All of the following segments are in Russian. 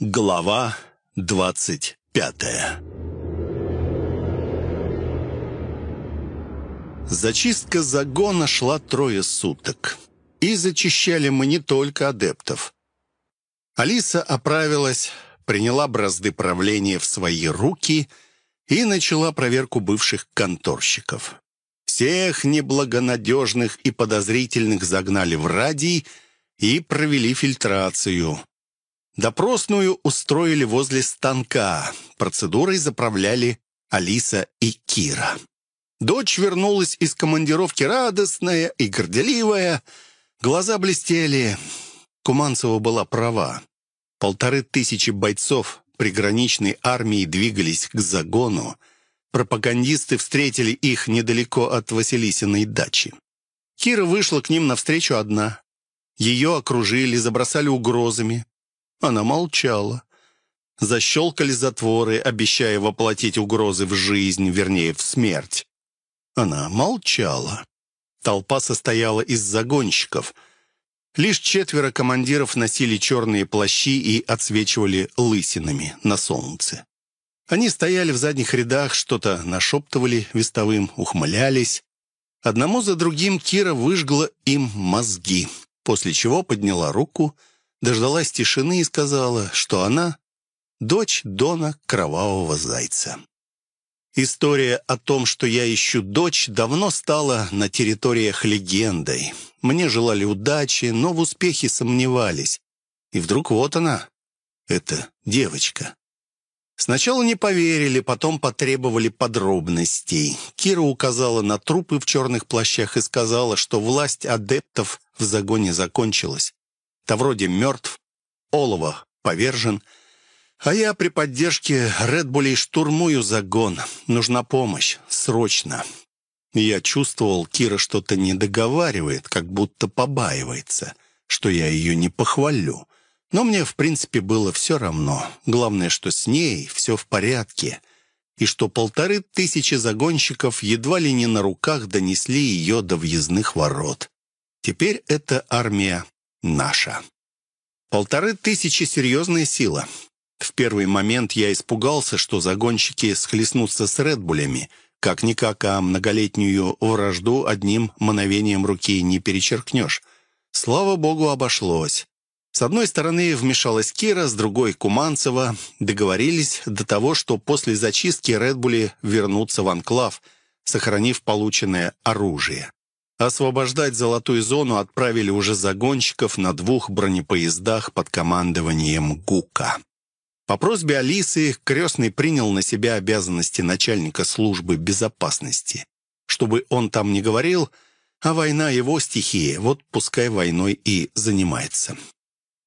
Глава двадцать пятая Зачистка загона шла трое суток. И зачищали мы не только адептов. Алиса оправилась, приняла бразды правления в свои руки и начала проверку бывших конторщиков. Всех неблагонадежных и подозрительных загнали в радий и провели фильтрацию – Допросную устроили возле станка. Процедурой заправляли Алиса и Кира. Дочь вернулась из командировки радостная и горделивая. Глаза блестели. Куманцева была права. Полторы тысячи бойцов приграничной армии двигались к загону. Пропагандисты встретили их недалеко от Василисиной дачи. Кира вышла к ним навстречу одна. Ее окружили, забросали угрозами. Она молчала. Защелкали затворы, обещая воплотить угрозы в жизнь, вернее, в смерть. Она молчала. Толпа состояла из загонщиков. Лишь четверо командиров носили черные плащи и отсвечивали лысинами на солнце. Они стояли в задних рядах, что-то нашептывали вестовым, ухмылялись. Одному за другим Кира выжгла им мозги, после чего подняла руку — дождалась тишины и сказала, что она — дочь Дона Кровавого Зайца. История о том, что я ищу дочь, давно стала на территориях легендой. Мне желали удачи, но в успехе сомневались. И вдруг вот она, эта девочка. Сначала не поверили, потом потребовали подробностей. Кира указала на трупы в черных плащах и сказала, что власть адептов в загоне закончилась. Тавроди мертв, Олова повержен, а я при поддержке Редбулей штурмую загон. Нужна помощь. Срочно. Я чувствовал, Кира что-то не договаривает, как будто побаивается, что я ее не похвалю. Но мне, в принципе, было все равно. Главное, что с ней все в порядке, и что полторы тысячи загонщиков едва ли не на руках донесли ее до въездных ворот. Теперь эта армия наша. Полторы тысячи — серьезная сила. В первый момент я испугался, что загонщики схлестнутся с Редбулями. Как-никак, а многолетнюю вражду одним мановением руки не перечеркнешь. Слава богу, обошлось. С одной стороны вмешалась Кира, с другой — Куманцева. Договорились до того, что после зачистки Редбули вернутся в анклав, сохранив полученное оружие. Освобождать золотую зону отправили уже загонщиков на двух бронепоездах под командованием ГУКа. По просьбе Алисы крестный принял на себя обязанности начальника службы безопасности. Чтобы он там не говорил, а война его стихия, вот пускай войной и занимается.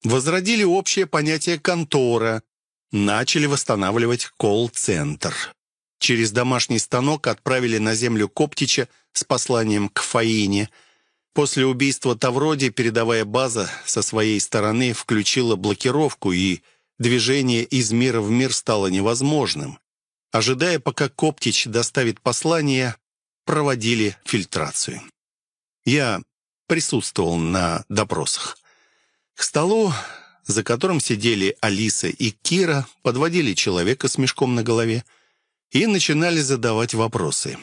Возродили общее понятие «контора», начали восстанавливать колл-центр. Через домашний станок отправили на землю Коптича с посланием к Фаине. После убийства Тавроди передовая база со своей стороны включила блокировку, и движение из мира в мир стало невозможным. Ожидая, пока Коптич доставит послание, проводили фильтрацию. Я присутствовал на допросах. К столу, за которым сидели Алиса и Кира, подводили человека с мешком на голове и начинали задавать вопросы.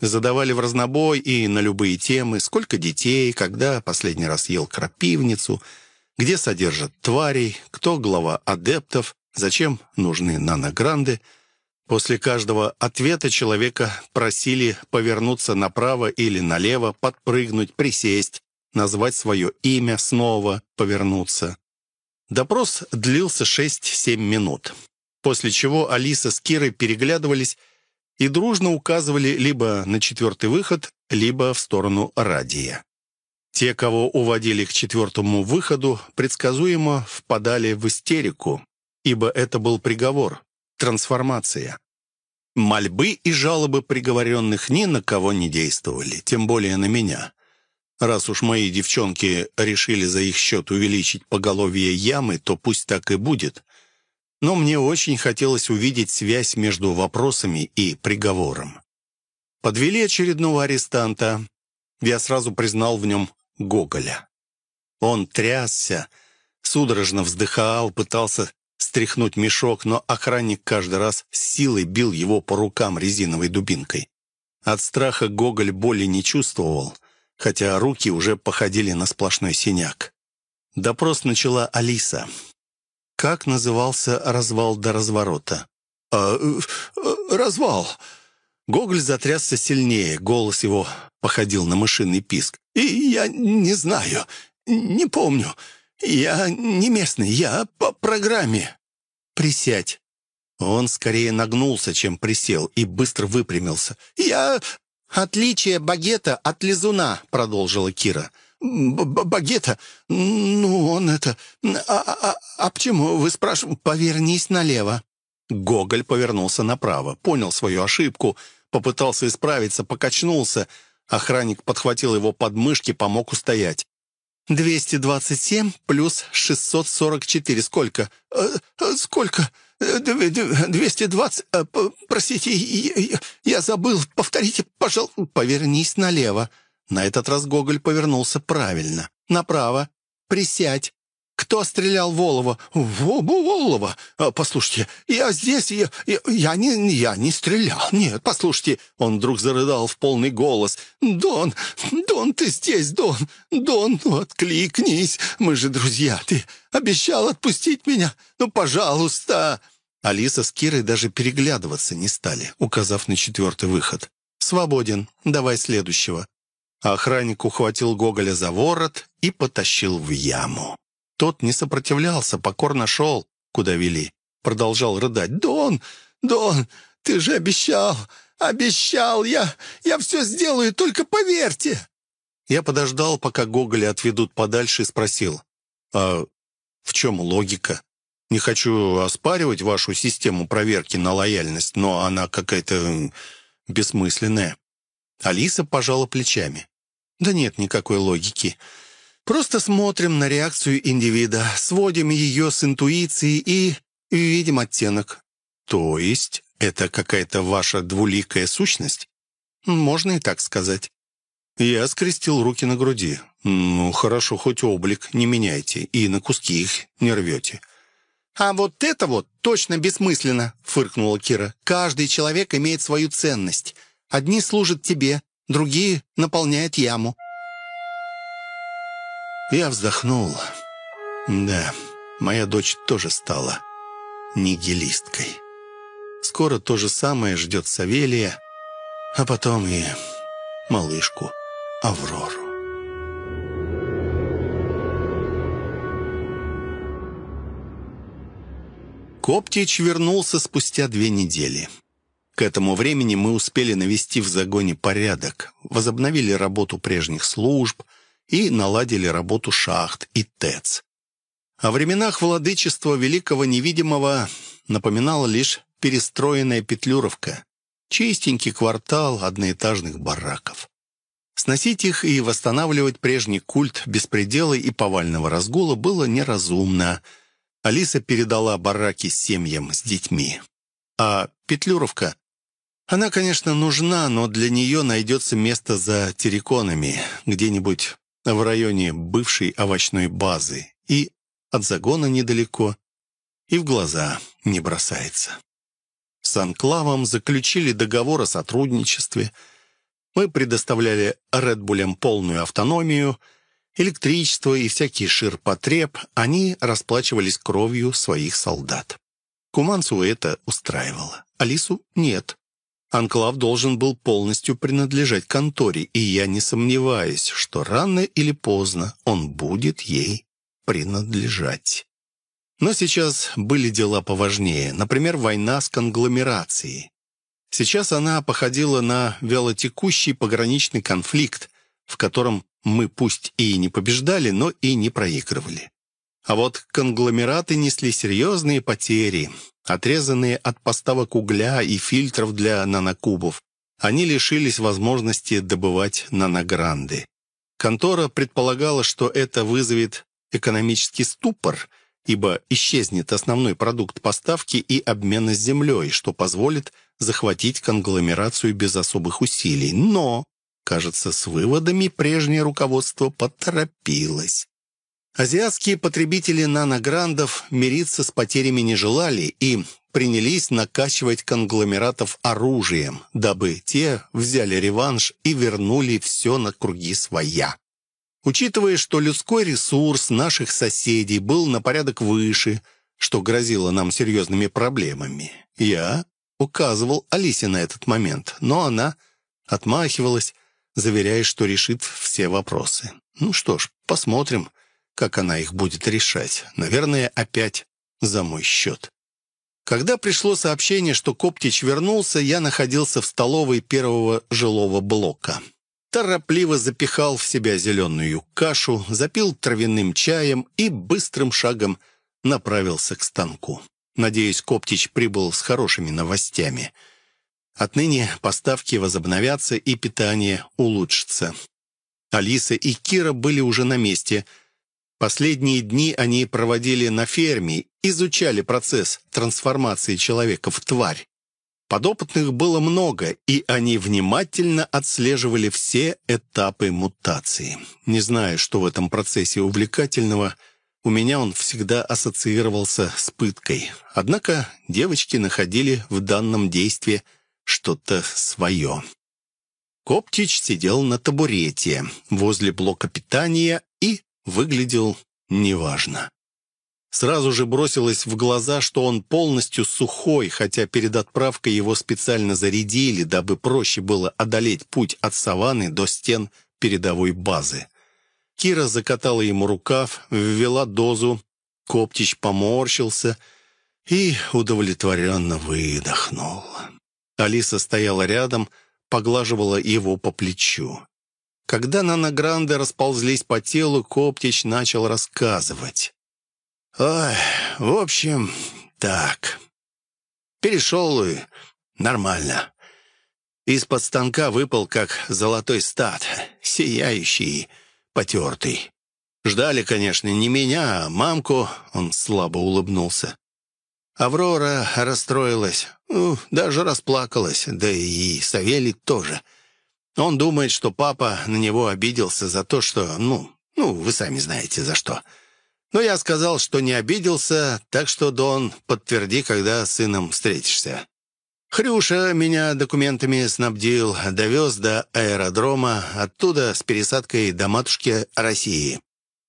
Задавали в разнобой и на любые темы, сколько детей, когда последний раз ел крапивницу, где содержат тварей, кто глава адептов, зачем нужны наногранды. После каждого ответа человека просили повернуться направо или налево, подпрыгнуть, присесть, назвать свое имя, снова повернуться. Допрос длился 6-7 минут после чего Алиса с Кирой переглядывались и дружно указывали либо на четвертый выход, либо в сторону радия. Те, кого уводили к четвертому выходу, предсказуемо впадали в истерику, ибо это был приговор, трансформация. Мольбы и жалобы приговоренных ни на кого не действовали, тем более на меня. Раз уж мои девчонки решили за их счет увеличить поголовье ямы, то пусть так и будет но мне очень хотелось увидеть связь между вопросами и приговором. Подвели очередного арестанта. Я сразу признал в нем Гоголя. Он трясся, судорожно вздыхал, пытался стряхнуть мешок, но охранник каждый раз с силой бил его по рукам резиновой дубинкой. От страха Гоголь боли не чувствовал, хотя руки уже походили на сплошной синяк. Допрос начала Алиса. Как назывался развал до разворота? «А, э, э, «Развал». Гоголь затрясся сильнее, голос его походил на мышиный писк. «И я не знаю, не помню. Я не местный, я по программе». «Присядь». Он скорее нагнулся, чем присел, и быстро выпрямился. «Я...» «Отличие багета от лизуна», — продолжила Кира. «Багета? Ну, он это... А, а, а, а почему вы спрашиваете?» «Повернись налево». Гоголь повернулся направо, понял свою ошибку, попытался исправиться, покачнулся. Охранник подхватил его подмышки, помог устоять. «227 плюс 644. Сколько?» э, э, «Сколько?» «Двести двадцать... Э, простите, я, я забыл. Повторите, пожалуйста». «Повернись налево». На этот раз Гоголь повернулся правильно. «Направо. Присядь. Кто стрелял Волова? Волова? А, послушайте, я здесь, я, я, я, не, я не стрелял. Нет, послушайте. Он вдруг зарыдал в полный голос. Дон, Дон, ты здесь, Дон. Дон, ну откликнись. Мы же друзья. Ты обещал отпустить меня. Ну, пожалуйста. Алиса с Кирой даже переглядываться не стали, указав на четвертый выход. «Свободен. Давай следующего». Охранник ухватил Гоголя за ворот и потащил в яму. Тот не сопротивлялся, покорно шел, куда вели. Продолжал рыдать. «Дон! Дон! Ты же обещал! Обещал! Я, я все сделаю, только поверьте!» Я подождал, пока Гоголя отведут подальше, и спросил. «А в чем логика? Не хочу оспаривать вашу систему проверки на лояльность, но она какая-то бессмысленная». Алиса пожала плечами. «Да нет никакой логики. Просто смотрим на реакцию индивида, сводим ее с интуицией и видим оттенок. То есть это какая-то ваша двуликая сущность? Можно и так сказать. Я скрестил руки на груди. Ну, хорошо, хоть облик не меняйте и на куски их не рвете. «А вот это вот точно бессмысленно», — фыркнула Кира. «Каждый человек имеет свою ценность. Одни служат тебе, другие наполняют яму. Я вздохнул. Да, моя дочь тоже стала нигилисткой. Скоро то же самое ждет Савелия, а потом и малышку Аврору. Коптич вернулся спустя две недели. К этому времени мы успели навести в загоне порядок, возобновили работу прежних служб — и наладили работу шахт и ТЭЦ. О временах владычества Великого Невидимого напоминала лишь перестроенная Петлюровка, чистенький квартал одноэтажных бараков. Сносить их и восстанавливать прежний культ беспредела и повального разгула было неразумно. Алиса передала бараки семьям с детьми. А Петлюровка она, конечно, нужна, но для нее найдется место за терриконами, где-нибудь в районе бывшей овощной базы, и от загона недалеко, и в глаза не бросается. С Анклавом заключили договор о сотрудничестве. Мы предоставляли Редбулям полную автономию, электричество и всякий ширпотреб, они расплачивались кровью своих солдат. Куманцу это устраивало, Алису нет. Анклав должен был полностью принадлежать конторе, и я не сомневаюсь, что рано или поздно он будет ей принадлежать. Но сейчас были дела поважнее, например, война с конгломерацией. Сейчас она походила на вялотекущий пограничный конфликт, в котором мы пусть и не побеждали, но и не проигрывали. А вот конгломераты несли серьезные потери. Отрезанные от поставок угля и фильтров для нанокубов, они лишились возможности добывать наногранды. Контора предполагала, что это вызовет экономический ступор, ибо исчезнет основной продукт поставки и обмена с землей, что позволит захватить конгломерацию без особых усилий. Но, кажется, с выводами прежнее руководство поторопилось. Азиатские потребители нанограндов мириться с потерями не желали и принялись накачивать конгломератов оружием, дабы те взяли реванш и вернули все на круги своя. Учитывая, что людской ресурс наших соседей был на порядок выше, что грозило нам серьезными проблемами, я указывал Алисе на этот момент, но она отмахивалась, заверяя, что решит все вопросы. Ну что ж, посмотрим, как она их будет решать. Наверное, опять за мой счет. Когда пришло сообщение, что Коптич вернулся, я находился в столовой первого жилого блока. Торопливо запихал в себя зеленую кашу, запил травяным чаем и быстрым шагом направился к станку. Надеюсь, Коптич прибыл с хорошими новостями. Отныне поставки возобновятся и питание улучшится. Алиса и Кира были уже на месте. Последние дни они проводили на ферме, изучали процесс трансформации человека в тварь. Подопытных было много, и они внимательно отслеживали все этапы мутации. Не знаю, что в этом процессе увлекательного – у меня он всегда ассоциировался с пыткой. Однако девочки находили в данном действии что-то свое. Коптич сидел на табурете возле блока питания выглядел неважно. Сразу же бросилось в глаза, что он полностью сухой, хотя перед отправкой его специально зарядили, дабы проще было одолеть путь от саванны до стен передовой базы. Кира закатала ему рукав, ввела дозу. Коптич поморщился и удовлетворенно выдохнул. Алиса стояла рядом, поглаживала его по плечу. Когда наногранды расползлись по телу, Коптич начал рассказывать. «Ой, в общем, так. Перешел и нормально. Из-под станка выпал, как золотой стад, сияющий потертый. Ждали, конечно, не меня, а мамку. Он слабо улыбнулся. Аврора расстроилась, ну, даже расплакалась, да и Савелий тоже. Он думает, что папа на него обиделся за то, что, ну, ну, вы сами знаете за что. Но я сказал, что не обиделся, так что, Дон, подтверди, когда с сыном встретишься. Хрюша меня документами снабдил, довез до аэродрома, оттуда с пересадкой до матушки России.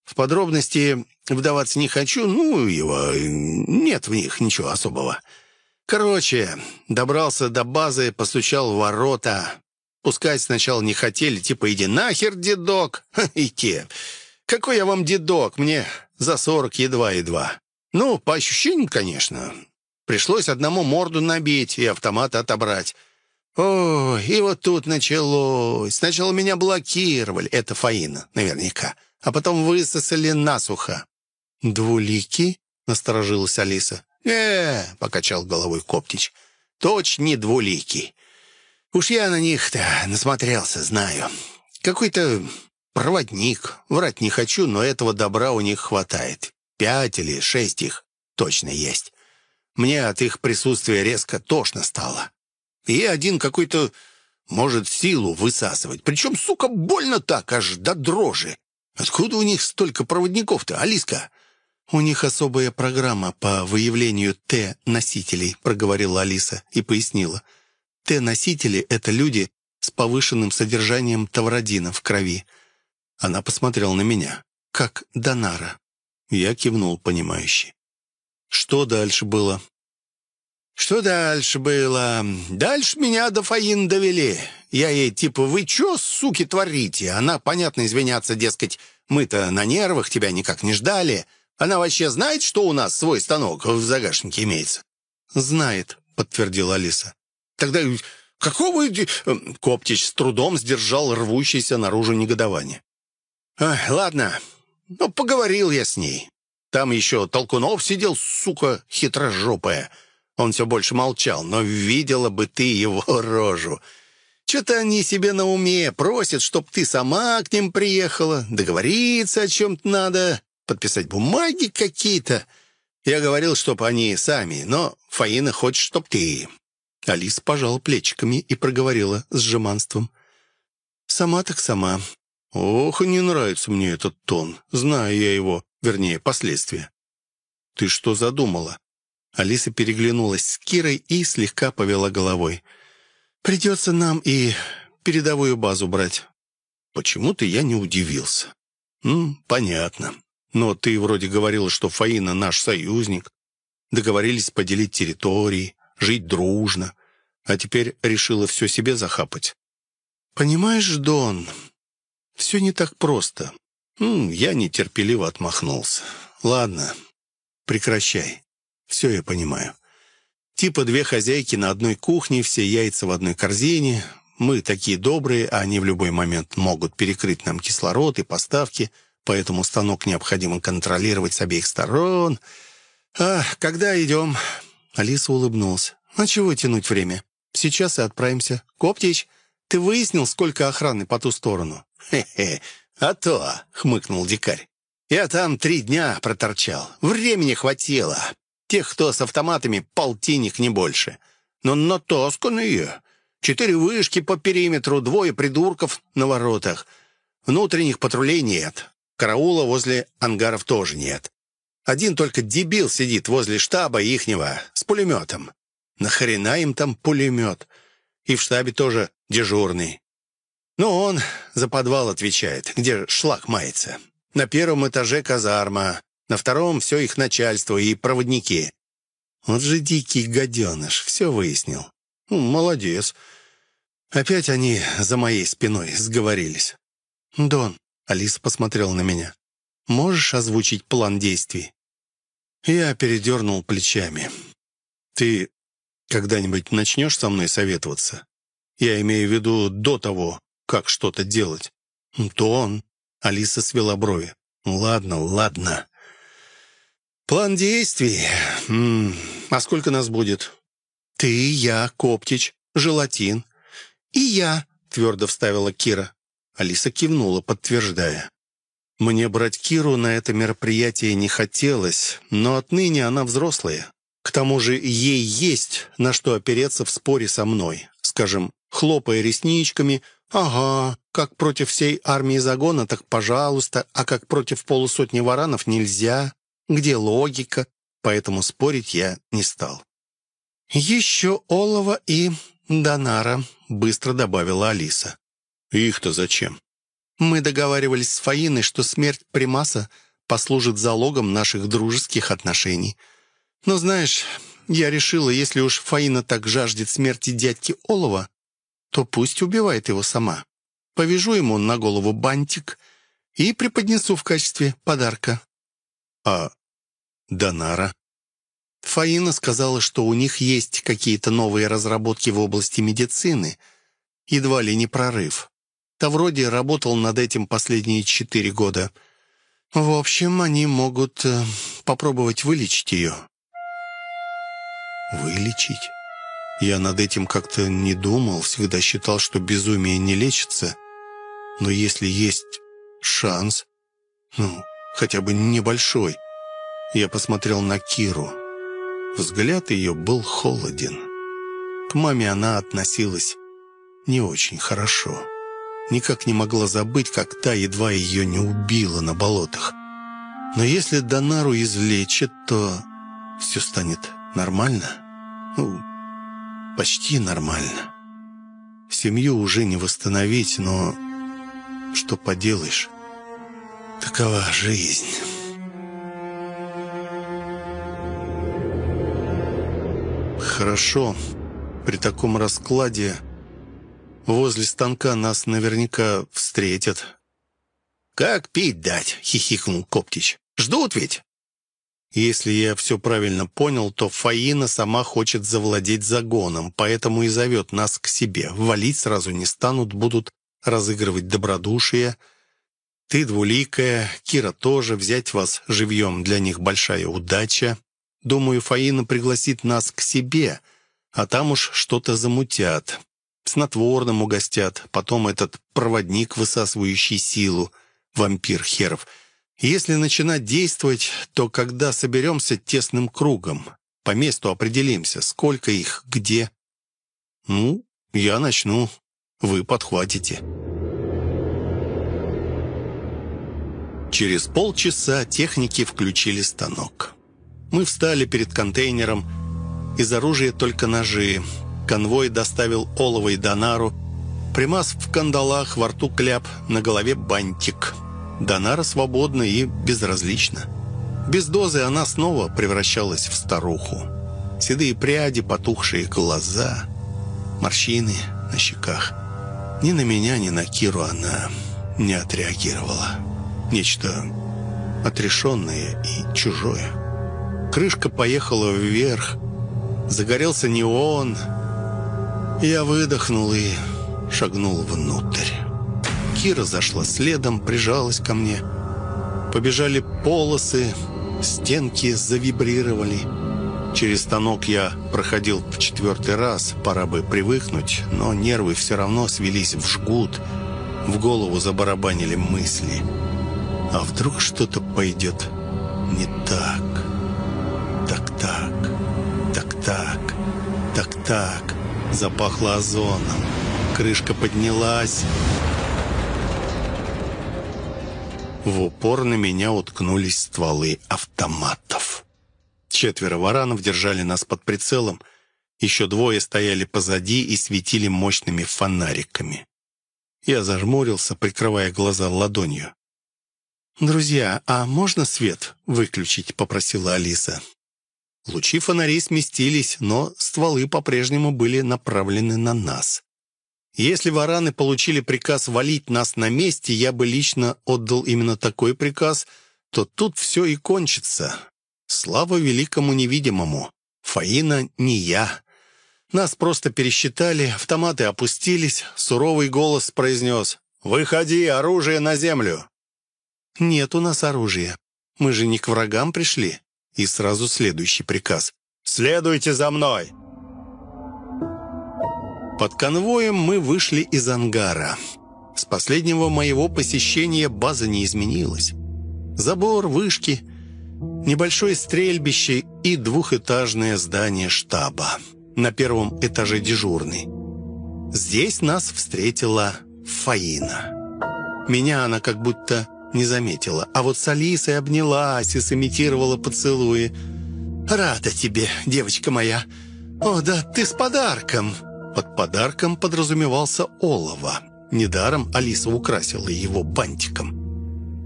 В подробности вдаваться не хочу, ну, его нет в них ничего особого. Короче, добрался до базы, постучал в ворота. Пускать сначала не хотели, типа «иди нахер, дедок!» Идти. Какой я вам дедок? Мне за сорок едва-едва. Ну, по ощущениям, конечно. Пришлось одному морду набить и автомат отобрать. О, и вот тут началось. Сначала меня блокировали, это Фаина, наверняка, а потом высосали насухо. «Двулики?» — насторожилась Алиса. э покачал головой Коптич. «Точно не двуликий. Уж я на них-то насмотрелся, знаю. Какой-то проводник. Врать не хочу, но этого добра у них хватает. Пять или шесть их точно есть. Мне от их присутствия резко тошно стало. И один какой-то может силу высасывать. Причем, сука, больно так, аж до дрожи. Откуда у них столько проводников-то, Алиска?» «У них особая программа по выявлению Т-носителей», проговорила Алиса и пояснила. «Т-носители — это люди с повышенным содержанием тавродина в крови». Она посмотрела на меня, как Донара. Я кивнул, понимающий. Что дальше было? Что дальше было? Дальше меня до Фаин довели. Я ей типа, вы чё, суки, творите? Она, понятно, извиняться, дескать, мы-то на нервах, тебя никак не ждали. Она вообще знает, что у нас свой станок в загашнике имеется? Знает, подтвердила Алиса. Тогда какого... Коптич с трудом сдержал рвущееся наружу негодование. «Ладно, ну, поговорил я с ней. Там еще Толкунов сидел, сука, хитрожопая. Он все больше молчал, но видела бы ты его рожу. Что-то они себе на уме просят, чтоб ты сама к ним приехала, договориться о чем-то надо, подписать бумаги какие-то. Я говорил, чтоб они сами, но Фаина хочет, чтоб ты. Алис пожала плечиками и проговорила с жеманством. «Сама так сама. Ох, не нравится мне этот тон. Знаю я его. вернее, последствия. «Ты что задумала?» Алиса переглянулась с Кирой и слегка повела головой. «Придется нам и передовую базу брать». Почему-то я не удивился. «М, понятно. Но ты вроде говорила, что Фаина наш союзник. Договорились поделить территории, жить дружно. А теперь решила все себе захапать. Понимаешь, Дон, все не так просто. М, я нетерпеливо отмахнулся. Ладно, прекращай. Все я понимаю. Типа две хозяйки на одной кухне, все яйца в одной корзине. Мы такие добрые, а они в любой момент могут перекрыть нам кислород и поставки, поэтому станок необходимо контролировать с обеих сторон. А когда идем?» Алиса улыбнулась. «А чего тянуть время? Сейчас и отправимся. Коптич, ты выяснил, сколько охраны по ту сторону?» «Хе-хе, а то!» — хмыкнул дикарь. «Я там три дня проторчал. Времени хватило. Тех, кто с автоматами, полтинник, не больше. Но натасканные. Четыре вышки по периметру, двое придурков на воротах. Внутренних патрулей нет. Караула возле ангаров тоже нет. Один только дебил сидит возле штаба ихнего с пулеметом. Нахрена им там пулемет? И в штабе тоже дежурный. Ну, он за подвал отвечает, где шлак мается. На первом этаже казарма, на втором все их начальство и проводники. Вот же дикий гаденыш, все выяснил. Ну, молодец. Опять они за моей спиной сговорились. «Дон», — Алиса посмотрела на меня, — «можешь озвучить план действий?» Я передернул плечами. «Ты когда-нибудь начнешь со мной советоваться? Я имею в виду до того, как что-то делать». «Дон», — Алиса свела брови. «Ладно, ладно». «План действий? М -м, а сколько нас будет?» «Ты, я, Коптич, Желатин». «И я», — твердо вставила Кира. Алиса кивнула, подтверждая. Мне брать Киру на это мероприятие не хотелось, но отныне она взрослая. К тому же ей есть на что опереться в споре со мной. Скажем, хлопая ресничками, «Ага, как против всей армии загона, так пожалуйста, а как против полусотни варанов нельзя. Где логика?» Поэтому спорить я не стал. «Еще Олова и Донара», — быстро добавила Алиса. «Их-то зачем?» Мы договаривались с Фаиной, что смерть Примаса послужит залогом наших дружеских отношений. Но знаешь, я решила, если уж Фаина так жаждет смерти дядьки Олова, то пусть убивает его сама. Повяжу ему на голову бантик и преподнесу в качестве подарка. А Донара? Фаина сказала, что у них есть какие-то новые разработки в области медицины. Едва ли не прорыв. Тавроди работал над этим последние четыре года. В общем, они могут э, попробовать вылечить ее. Вылечить? Я над этим как-то не думал, всегда считал, что безумие не лечится. Но если есть шанс, ну, хотя бы небольшой, я посмотрел на Киру. Взгляд ее был холоден. К маме она относилась не очень хорошо никак не могла забыть, как та едва ее не убила на болотах. Но если Донару излечат, то все станет нормально. Ну, почти нормально. Семью уже не восстановить, но что поделаешь, такова жизнь». «Хорошо. При таком раскладе Возле станка нас наверняка встретят». «Как пить дать?» — хихикнул Коптич. «Ждут ведь?» Если я все правильно понял, то Фаина сама хочет завладеть загоном, поэтому и зовет нас к себе. Валить сразу не станут, будут разыгрывать добродушие. Ты двуликая, Кира тоже, взять вас живьем для них большая удача. Думаю, Фаина пригласит нас к себе, а там уж что-то замутят снотворным угостят, потом этот проводник, высасывающий силу, вампир херов. Если начинать действовать, то когда соберемся тесным кругом, по месту определимся, сколько их, где. Ну, я начну, вы подхватите». Через полчаса техники включили станок. Мы встали перед контейнером. Из оружия только ножи. Конвой доставил Олова и Донару. Примас в кандалах, во рту кляп, на голове бантик. Донара свободна и безразлична. Без дозы она снова превращалась в старуху. Седые пряди, потухшие глаза, морщины на щеках. Ни на меня, ни на Киру она не отреагировала. Нечто отрешенное и чужое. Крышка поехала вверх. Загорелся неон. Я выдохнул и шагнул внутрь. Кира зашла следом, прижалась ко мне. Побежали полосы, стенки завибрировали. Через станок я проходил в четвертый раз, пора бы привыкнуть, но нервы все равно свелись в жгут. В голову забарабанили мысли. А вдруг что-то пойдет не так? Так-так, так-так, так-так. Запахло озоном. Крышка поднялась. В упор на меня уткнулись стволы автоматов. Четверо варанов держали нас под прицелом. Еще двое стояли позади и светили мощными фонариками. Я зажмурился, прикрывая глаза ладонью. «Друзья, а можно свет выключить?» — попросила Алиса. Лучи фонарей сместились, но стволы по-прежнему были направлены на нас. Если вараны получили приказ валить нас на месте, я бы лично отдал именно такой приказ, то тут все и кончится. Слава великому невидимому. Фаина не я. Нас просто пересчитали, автоматы опустились, суровый голос произнес «Выходи, оружие на землю!» «Нет у нас оружия. Мы же не к врагам пришли». И сразу следующий приказ. «Следуйте за мной!» Под конвоем мы вышли из ангара. С последнего моего посещения база не изменилась. Забор, вышки, небольшое стрельбище и двухэтажное здание штаба. На первом этаже дежурный. Здесь нас встретила Фаина. Меня она как будто не заметила. А вот с Алисой обнялась и сымитировала поцелуи. «Рада тебе, девочка моя. О, да ты с подарком!» Под подарком подразумевался олово. Недаром Алиса украсила его бантиком.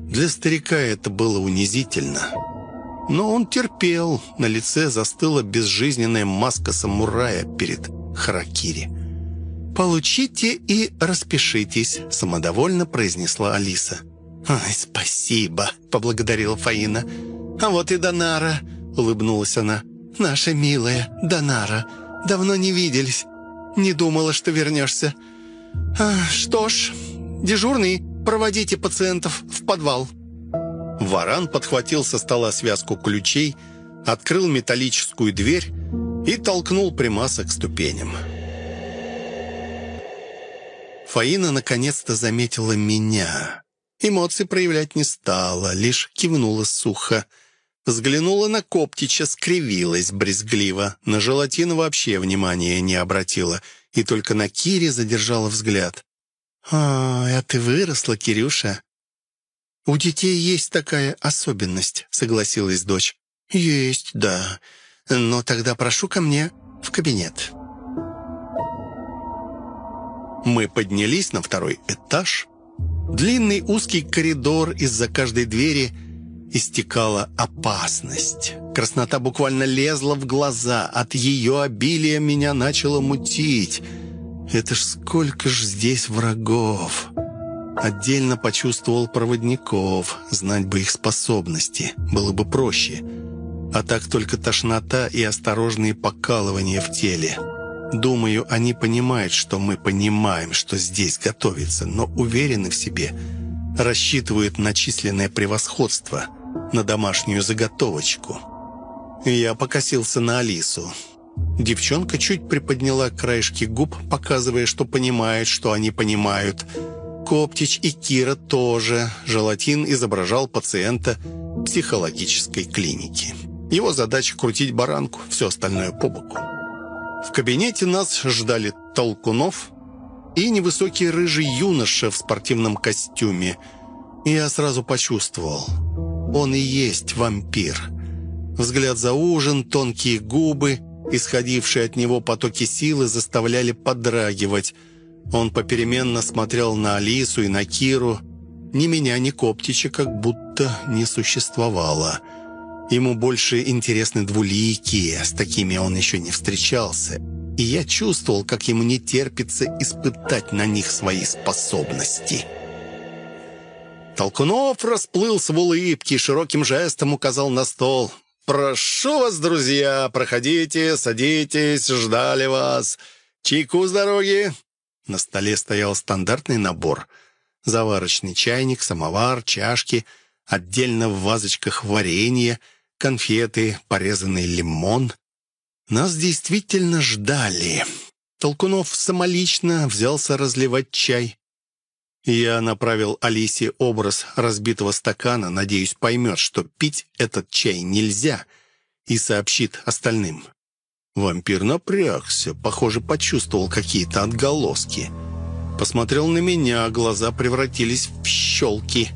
Для старика это было унизительно. Но он терпел. На лице застыла безжизненная маска самурая перед Харакири. «Получите и распишитесь», — самодовольно произнесла Алиса. «Ой, спасибо», — поблагодарила Фаина. «А вот и Донара», — улыбнулась она. «Наша милая Донара. Давно не виделись. Не думала, что вернешься. А, что ж, дежурный, проводите пациентов в подвал». Варан подхватил со стола связку ключей, открыл металлическую дверь и толкнул примаса к ступеням. Фаина наконец-то заметила меня. Эмоций проявлять не стала, лишь кивнула сухо. Взглянула на Коптича, скривилась брезгливо. На желатин вообще внимания не обратила. И только на Кире задержала взгляд. «А, а ты выросла, Кирюша?» «У детей есть такая особенность», — согласилась дочь. «Есть, да. Но тогда прошу ко мне в кабинет». Мы поднялись на второй этаж, Длинный узкий коридор из-за каждой двери истекала опасность. Краснота буквально лезла в глаза. От ее обилия меня начало мутить. Это ж сколько ж здесь врагов. Отдельно почувствовал проводников. Знать бы их способности. Было бы проще. А так только тошнота и осторожные покалывания в теле. Думаю, они понимают, что мы понимаем, что здесь готовится, но уверены в себе, рассчитывают на численное превосходство, на домашнюю заготовочку. Я покосился на Алису. Девчонка чуть приподняла краешки губ, показывая, что понимает, что они понимают. Коптич и Кира тоже. Желатин изображал пациента психологической клиники. Его задача крутить баранку, все остальное по боку. В кабинете нас ждали Толкунов и невысокий рыжий юноша в спортивном костюме. Я сразу почувствовал. Он и есть вампир. Взгляд за ужин, тонкие губы, исходившие от него потоки силы заставляли подрагивать. Он попеременно смотрел на Алису и на Киру. Ни меня, ни Коптича как будто не существовало. Ему больше интересны двуликие, с такими он еще не встречался. И я чувствовал, как ему не терпится испытать на них свои способности. Толкунов расплылся в улыбке и широким жестом указал на стол. «Прошу вас, друзья, проходите, садитесь, ждали вас. Чайку с дороги!» На столе стоял стандартный набор. Заварочный чайник, самовар, чашки, отдельно в вазочках варенье, конфеты, порезанный лимон. Нас действительно ждали. Толкунов самолично взялся разливать чай. Я направил Алисе образ разбитого стакана, надеюсь, поймет, что пить этот чай нельзя, и сообщит остальным. Вампир напрягся, похоже, почувствовал какие-то отголоски. Посмотрел на меня, глаза превратились в щелки.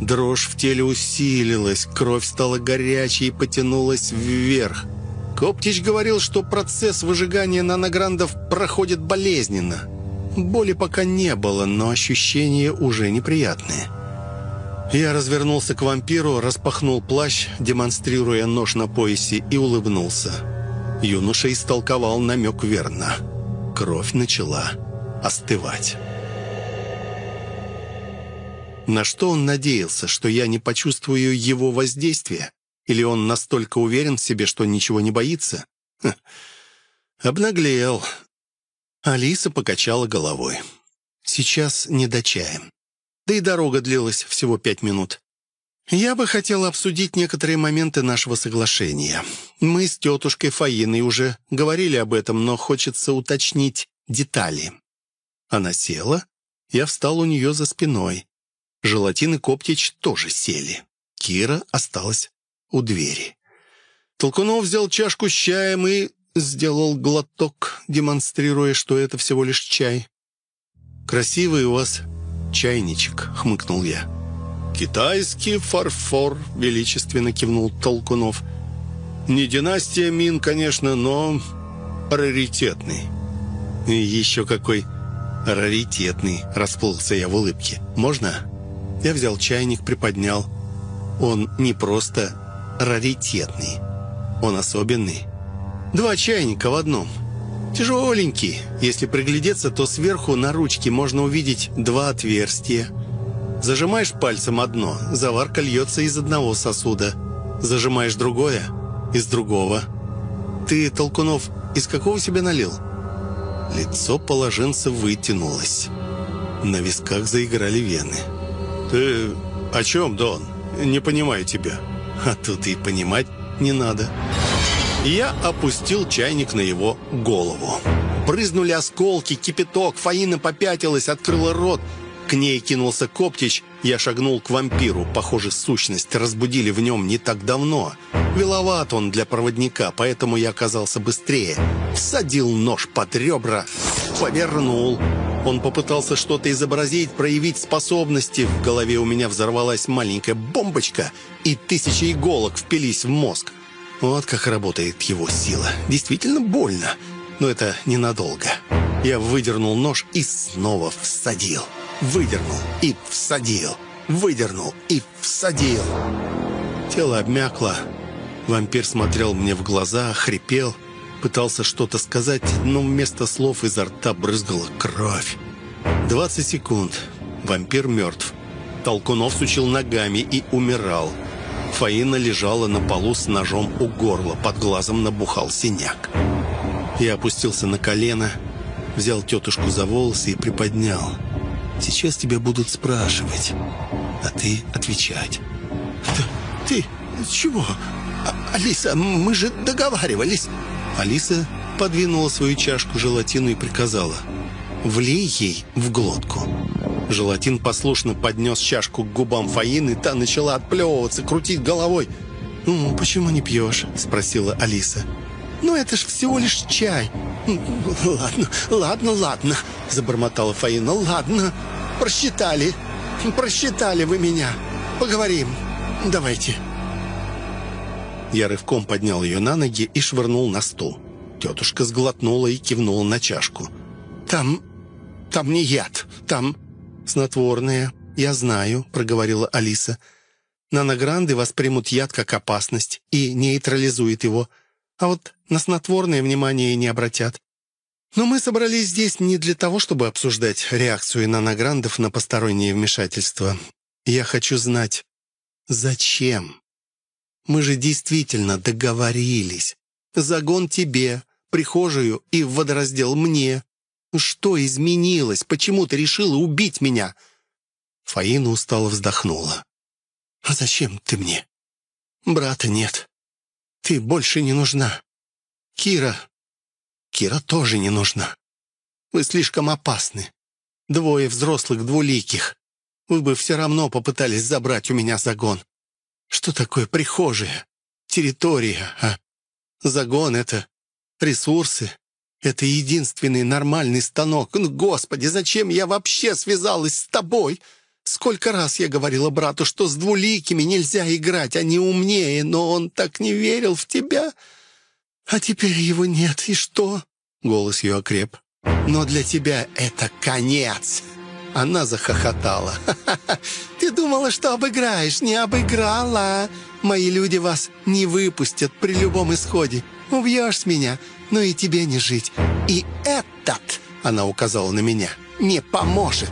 Дрожь в теле усилилась, кровь стала горячей и потянулась вверх. Коптич говорил, что процесс выжигания нанограндов проходит болезненно. Боли пока не было, но ощущения уже неприятные. Я развернулся к вампиру, распахнул плащ, демонстрируя нож на поясе, и улыбнулся. Юноша истолковал намек верно. Кровь начала остывать. На что он надеялся, что я не почувствую его воздействия? Или он настолько уверен в себе, что ничего не боится? Ха. Обнаглел. Алиса покачала головой. «Сейчас не до чая. Да и дорога длилась всего пять минут. Я бы хотела обсудить некоторые моменты нашего соглашения. Мы с тетушкой Фаиной уже говорили об этом, но хочется уточнить детали». Она села, я встал у нее за спиной. Желатин и Коптич тоже сели. Кира осталась у двери. Толкунов взял чашку с чаем и сделал глоток, демонстрируя, что это всего лишь чай. «Красивый у вас чайничек», — хмыкнул я. «Китайский фарфор», — величественно кивнул Толкунов. «Не династия Мин, конечно, но раритетный». «Еще какой раритетный», — расплылся я в улыбке. «Можно?» Я взял чайник, приподнял. Он не просто раритетный, он особенный. Два чайника в одном. Тяжеленький. Если приглядеться, то сверху на ручке можно увидеть два отверстия. Зажимаешь пальцем одно, заварка льется из одного сосуда. Зажимаешь другое – из другого. Ты, Толкунов, из какого себе налил? Лицо положенца вытянулось. На висках заиграли вены. «Ты о чем, Дон? Не понимаю тебя». «А тут и понимать не надо». Я опустил чайник на его голову. Брызнули осколки, кипяток, Фаина попятилась, открыла рот. К ней кинулся Коптич, я шагнул к вампиру. Похоже, сущность разбудили в нем не так давно. Веловат он для проводника, поэтому я оказался быстрее. Всадил нож под ребра, повернул. Он попытался что-то изобразить, проявить способности. В голове у меня взорвалась маленькая бомбочка, и тысячи иголок впились в мозг. Вот как работает его сила. Действительно больно, но это ненадолго. Я выдернул нож и снова всадил. Выдернул и всадил. Выдернул и всадил. Тело обмякло. Вампир смотрел мне в глаза, хрипел, пытался что-то сказать, но вместо слов изо рта брызгала кровь. 20 секунд. Вампир мертв. Толкунов сучил ногами и умирал. Фаина лежала на полу с ножом у горла, под глазом набухал синяк. Я опустился на колено, взял тетушку за волосы и приподнял. «Сейчас тебя будут спрашивать, а ты отвечать». «Ты, чего? А, Алиса, мы же договаривались». Алиса подвинула свою чашку желатину и приказала. «Влей ей в глотку». Желатин послушно поднес чашку к губам Фаины, та начала отплевываться, крутить головой. «Ну, почему не пьешь?» – спросила Алиса. «Ну, это ж всего лишь чай». «Ладно, ладно, ладно», – забормотала Фаина. «Ладно, просчитали». Просчитали вы меня. Поговорим. Давайте». Я рывком поднял ее на ноги и швырнул на стул. Тетушка сглотнула и кивнула на чашку. «Там... там не яд. Там снотворное. Я знаю», — проговорила Алиса. «Наногранды воспримут яд как опасность и нейтрализуют его, а вот на снотворное внимание не обратят. Но мы собрались здесь не для того, чтобы обсуждать реакцию нанограндов на посторонние вмешательства. Я хочу знать, зачем? Мы же действительно договорились. Загон тебе, прихожую и водораздел мне. Что изменилось? Почему ты решила убить меня?» Фаина устало вздохнула. «А зачем ты мне? Брата нет. Ты больше не нужна. Кира... Кира тоже не нужна. Вы слишком опасны. Двое взрослых двуликих. Вы бы все равно попытались забрать у меня загон. Что такое прихожая? Территория, а? Загон — это ресурсы. Это единственный нормальный станок. Ну, Господи, зачем я вообще связалась с тобой? Сколько раз я говорила брату, что с двуликими нельзя играть, они умнее, но он так не верил в тебя. А теперь его нет, и что?» Голос ее окреп. «Но для тебя это конец!» Она захохотала. «Ха -ха -ха. «Ты думала, что обыграешь? Не обыграла! Мои люди вас не выпустят при любом исходе. Убьешь меня, но и тебе не жить. И этот, она указала на меня, не поможет.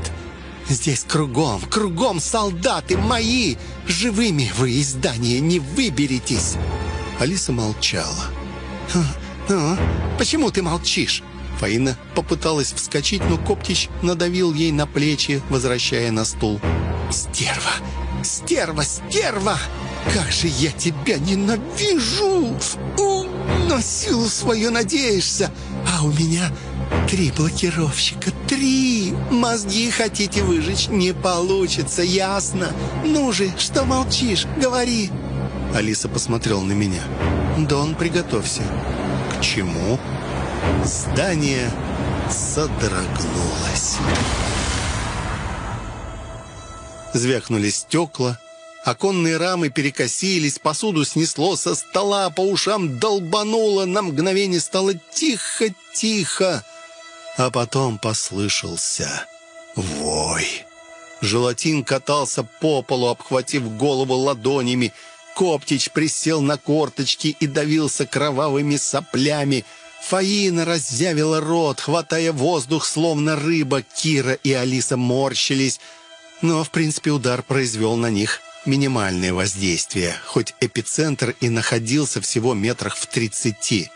Здесь кругом, кругом солдаты мои. Живыми вы из здания не выберетесь. Алиса молчала. «А, почему ты молчишь?» Фаина попыталась вскочить, но Коптич надавил ей на плечи, возвращая на стул. «Стерва! Стерва! Стерва! Как же я тебя ненавижу! У, на силу свою надеешься, а у меня три блокировщика, три! Мозги хотите выжечь, не получится, ясно? Ну же, что молчишь? Говори!» Алиса посмотрела на меня. «Дон, приготовься». «К чему?» Здание содрогнулось. Звякнули стекла, Оконные рамы перекосились, посуду снесло со стола, по ушам долбануло, на мгновение стало тихо-тихо. А потом послышался вой. Желатин катался по полу, обхватив голову ладонями. Коптич присел на корточки и давился кровавыми соплями. Фаина разъявила рот, хватая воздух, словно рыба. Кира и Алиса морщились, но, в принципе, удар произвел на них минимальное воздействие, хоть эпицентр и находился всего метрах в тридцати.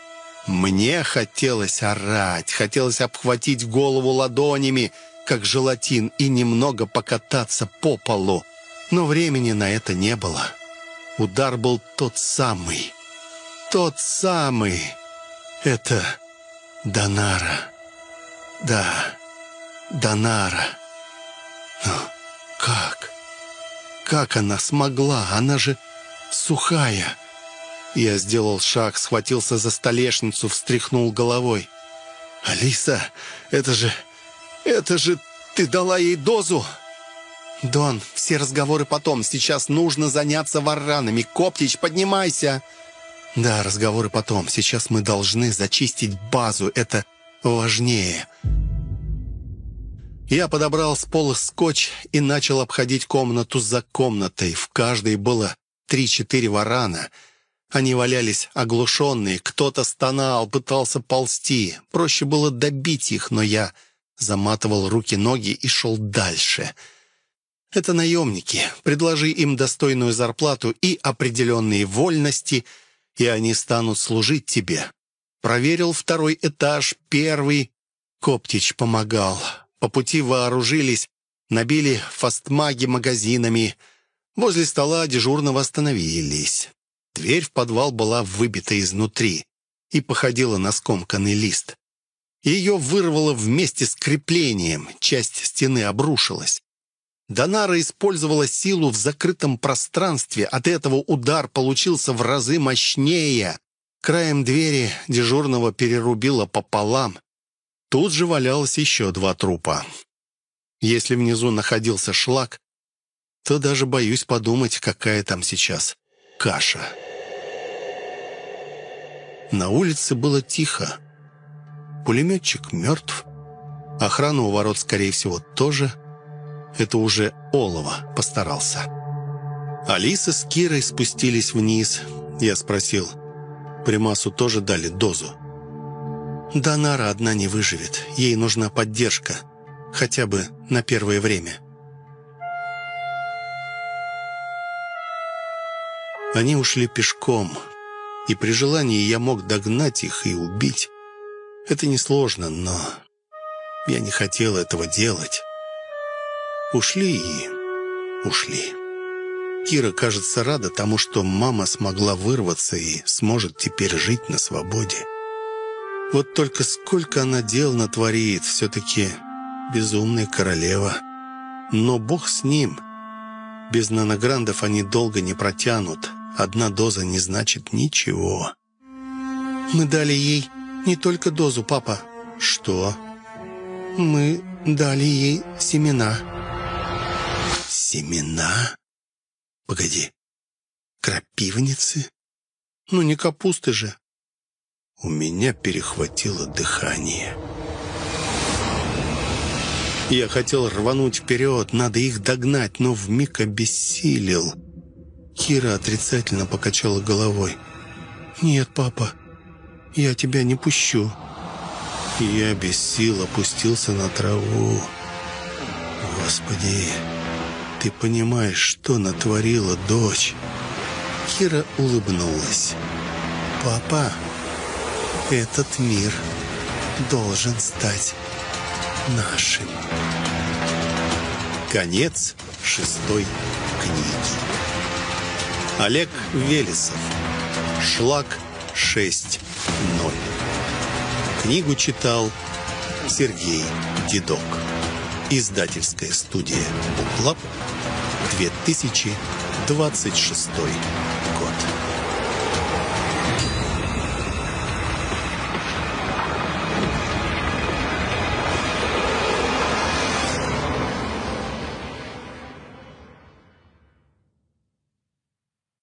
Мне хотелось орать, хотелось обхватить голову ладонями, как желатин, и немного покататься по полу. Но времени на это не было. Удар был тот самый. Тот самый. Это Донара. Да, Донара. Но как? Как она смогла? Она же сухая. Я сделал шаг, схватился за столешницу, встряхнул головой. «Алиса, это же... это же... ты дала ей дозу?» «Дон, все разговоры потом. Сейчас нужно заняться варанами. Коптич, поднимайся!» «Да, разговоры потом. Сейчас мы должны зачистить базу. Это важнее». Я подобрал с пола скотч и начал обходить комнату за комнатой. В каждой было три-четыре варана. Они валялись оглушенные, кто-то стонал, пытался ползти. Проще было добить их, но я заматывал руки-ноги и шел дальше. Это наемники. Предложи им достойную зарплату и определенные вольности, и они станут служить тебе. Проверил второй этаж, первый. Коптич помогал. По пути вооружились, набили фастмаги магазинами. Возле стола дежурного остановились. Дверь в подвал была выбита изнутри и походила на скомканный лист. Ее вырвало вместе с креплением, часть стены обрушилась. Донара использовала силу в закрытом пространстве, от этого удар получился в разы мощнее. Краем двери дежурного перерубило пополам, Тут же валялось еще два трупа. Если внизу находился шлак, то даже боюсь подумать, какая там сейчас каша. На улице было тихо. Пулеметчик мертв. Охрана у ворот, скорее всего, тоже. Это уже Олова постарался. Алиса с Кирой спустились вниз. Я спросил, Примасу тоже дали дозу? Да Нара одна не выживет. Ей нужна поддержка. Хотя бы на первое время. Они ушли пешком, и при желании я мог догнать их и убить. Это несложно, но я не хотел этого делать. Ушли и ушли. Кира, кажется, рада тому, что мама смогла вырваться и сможет теперь жить на свободе. Вот только сколько она дел натворит, все-таки безумная королева. Но бог с ним. Без нанограндов они долго не протянут. Одна доза не значит ничего. Мы дали ей не только дозу, папа. Что? Мы дали ей семена. Семена? Погоди. Крапивницы? Ну, не капусты же. У меня перехватило дыхание. Я хотел рвануть вперед, надо их догнать, но вмиг обессилел. Кира отрицательно покачала головой. «Нет, папа, я тебя не пущу». Я без сил опустился на траву. «Господи, ты понимаешь, что натворила дочь?» Кира улыбнулась. «Папа, этот мир должен стать нашим». Конец шестой книги. Олег Велесов. Шлак 6.0. Книгу читал Сергей Дедок. Издательская студия «Буклап», 2026